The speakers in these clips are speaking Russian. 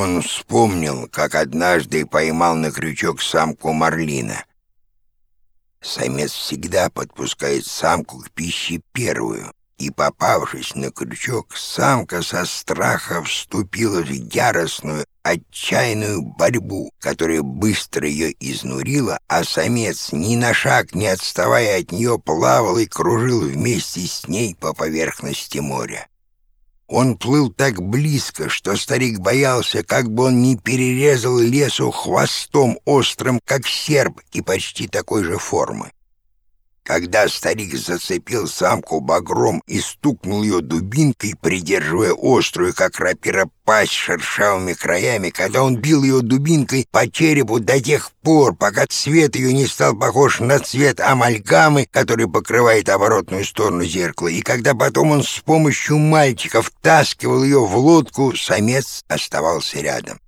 Он вспомнил, как однажды поймал на крючок самку марлина. Самец всегда подпускает самку к пище первую, и, попавшись на крючок, самка со страха вступила в яростную, отчаянную борьбу, которая быстро ее изнурила, а самец, ни на шаг не отставая от нее, плавал и кружил вместе с ней по поверхности моря. Он плыл так близко, что старик боялся, как бы он не перерезал лесу хвостом острым, как серп, и почти такой же формы. Когда старик зацепил самку багром и стукнул ее дубинкой, придерживая острую, как рапира, пасть шершавыми краями, когда он бил ее дубинкой по черепу до тех пор, пока цвет ее не стал похож на цвет амальгамы, который покрывает оборотную сторону зеркала, и когда потом он с помощью мальчика втаскивал ее в лодку, самец оставался рядом.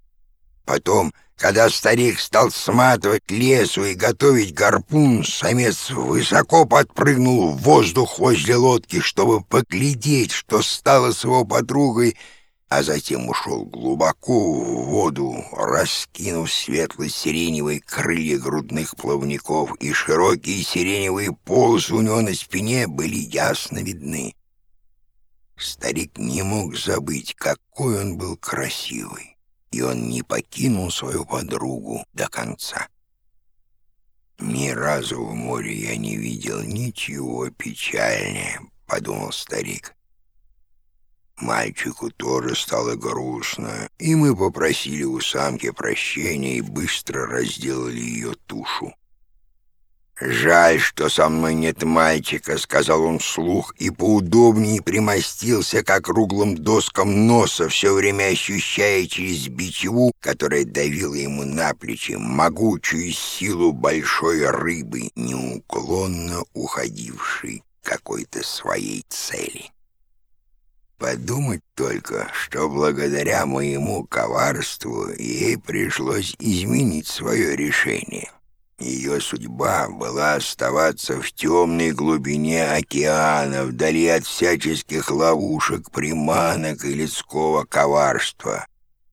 Потом когда старик стал сматывать лесу и готовить гарпун, самец высоко подпрыгнул в воздух возле лодки, чтобы поглядеть, что стало с его подругой, а затем ушел глубоко в воду, раскинув светло-сиреневые крылья грудных плавников, и широкие сиреневые полосы у него на спине были ясно видны. Старик не мог забыть, какой он был красивый и он не покинул свою подругу до конца. «Ни разу в море я не видел ничего печальнее», — подумал старик. Мальчику тоже стало грустно, и мы попросили у самки прощения и быстро разделали ее тушу. «Жаль, что со мной нет мальчика», — сказал он вслух и поудобнее примостился к округлым доскам носа, все время ощущая через бичеву, которая давила ему на плечи, могучую силу большой рыбы, неуклонно уходившей какой-то своей цели. Подумать только, что благодаря моему коварству ей пришлось изменить свое решение. Ее судьба была оставаться в темной глубине океана, вдали от всяческих ловушек, приманок и людского коварства.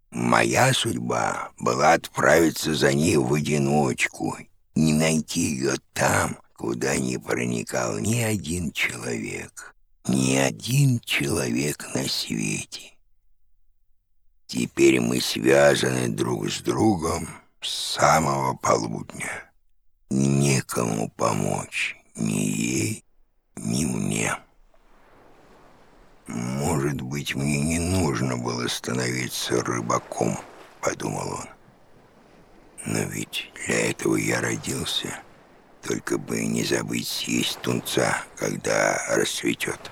Моя судьба была отправиться за ней в одиночку, не найти ее там, куда не проникал ни один человек, ни один человек на свете. Теперь мы связаны друг с другом с самого полудня некому помочь ни ей, ни мне. «Может быть, мне не нужно было становиться рыбаком», — подумал он. «Но ведь для этого я родился, только бы не забыть съесть тунца, когда расцветет».